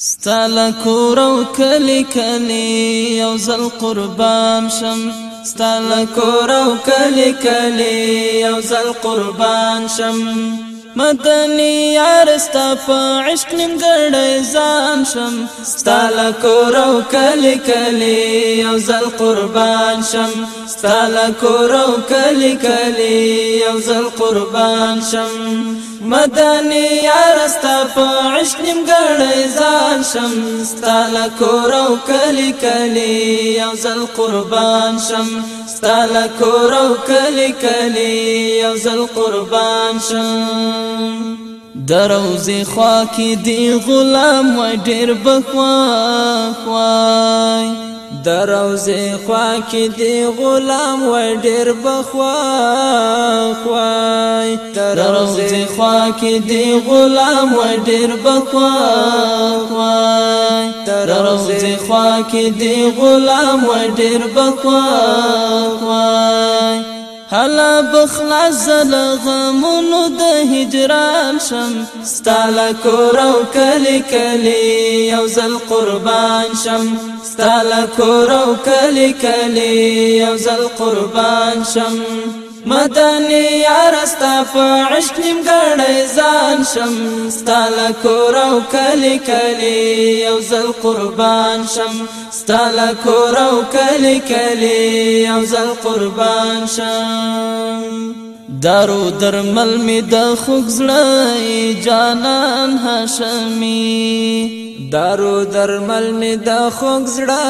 ستاله کور او کلی کلی یو زل قربان شم ستاله کور او کلی کلی یو زل قربان شم مدنی یار ستا په عشق نیمګړی ځان شم ستاله کور او کلی کلی یو زل قربان شم ستاله کور او کلی کلی یو زل قربان شم مدنی یارستا په عشق نیمګړی ځان شم ستا له کور او کلي کلي یو ځل قربان شم ستا له کور او کلي کلي یو ځل قربان شم دروزی خوا کې دی غلام و ډیر بخوا خوای دروزه خوا کې دی غلام و ډېر بخوا خوای دروزه خوا کې دی غلام و ډېر بخوا خوای دروزه خوا کې دی غلام و ډېر بخوا خوای هلا بخلا زل لغمونو د هجران شم ستاله کور او کلی کلی یو زل قربان شم ستاله کور او کلی کلی یو زل قربان شم مدني ارستا په عشق نیم ګړی ځان شم ستاله کور او کلی کلی یو ځل قربان شم ستاله کور او کلی کلی یو ځل قربان شم دارو درمل می د خوږ زړه جانان هاشمی دارو درمل می د خوږ زړه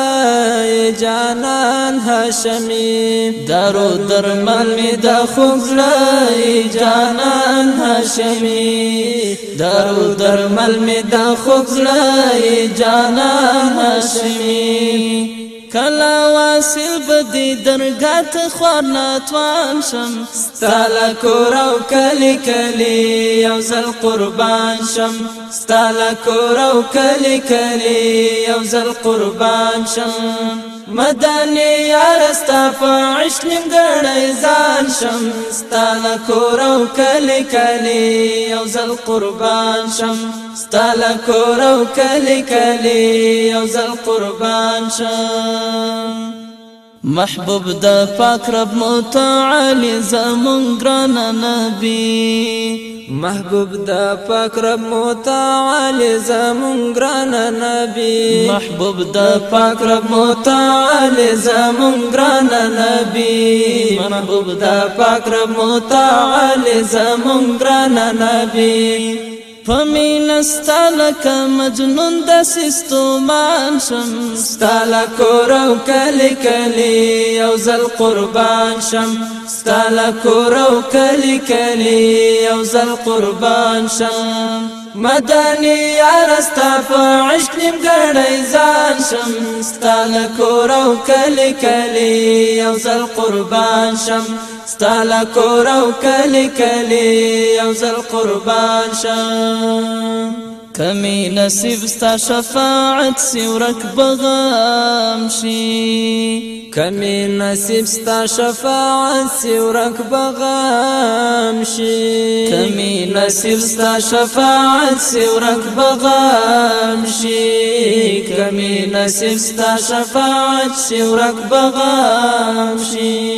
جانان هاشمی دارو درمل می د خوږ زړه جانان هاشمی دارو درمل می د خوږ زړه جانان هاشمی کلا واصل بدی درگات خوار ناتوان شم ستالا کوراو کلی کلی یو زل قربان شم ستالا کوراو کلی کلی یو زل قربان شم مدانی یارستا فعش نمگڑی زان شم ستالا کوراو کلی کلی یو زل قربان شم ستالا کوراو کلی کلی یو زل قربان شم محبوب د پاک رب متعال زمون ګران نبی محبوب د پاک رب متعال زمون ګران نبی محبوب د پاک رب متعال زمون ګران نبی محبوب د پاک رب متعال زمون ګران نبی پمینستاله ک مجنون د سستومان شم ستاله کور او کلی کلی یو زل قربان شم ستاله کور او کلی کلی یو زل قربان شم مدنی یارستا په عشق نیم ګړی ځان شم ستاله کور او کلی کلی یو زل قربان شم ستالا کور او کلی کلی او زل قربان شم کمی نصیب ستا شفاعت سی ورک بغام شی کمی نصیب ستا شفاعت سی ورک بغام شی کمی نصیب ستا شفاعت سی بغام شی کمی نصیب ستا شفاعت سی بغام شی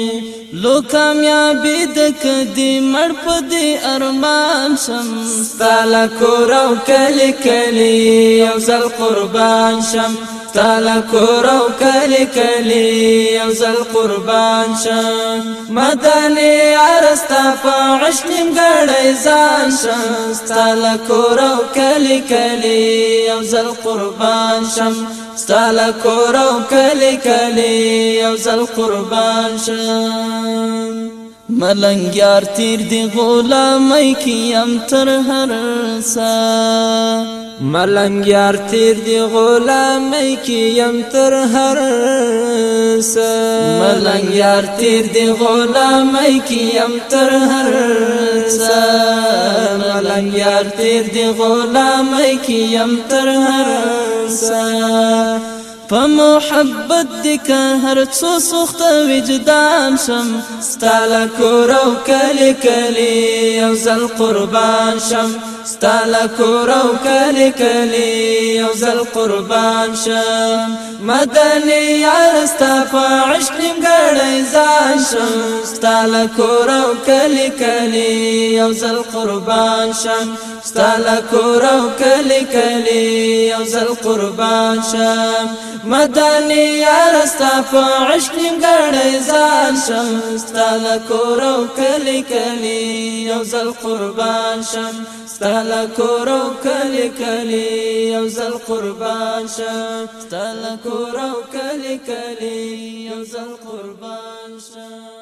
لو کامیابی د کدی مړ په دې ارمان شم ستاله کور او کلی کلی او زل قربان شم تعالی کور او کلی کلی یو زل قربان شم مدنی ارستا په عشق نیمګړی ځان شم تعالی کور او کلی کلی یو زل قربان شم تعالی کور او کلی کلی یو زل قربان شم ملنګ یار تیر دی غلامای کی ام تر هر سا ملنګ یار تیر دی غلام کی يم تر هر س ملنګ یار تیر دی غلام کی يم تر هر س ملنګ یار تیر دی غلام کی يم تر هر س په محبت د هر څو سخت وجدان شم ستاله کور او کلی کلی یو ځل قربان شم ستاله کور او کلی کلی یو زل قربان شم مدنی یار ستا په عشق نیمګړی ځان شم ستاله کور او کلی کلی یو زل قربان شم ستاله کور او کلی کلی یو زل قربان شم مدنی یار ستا په عشق نیمګړی ځان شم ستاله کور او کلی کلی یو زل قربان شم ستل کور او کلی کلی یو زل قربان شه ستل کور او کلی کلی یو زل قربان شه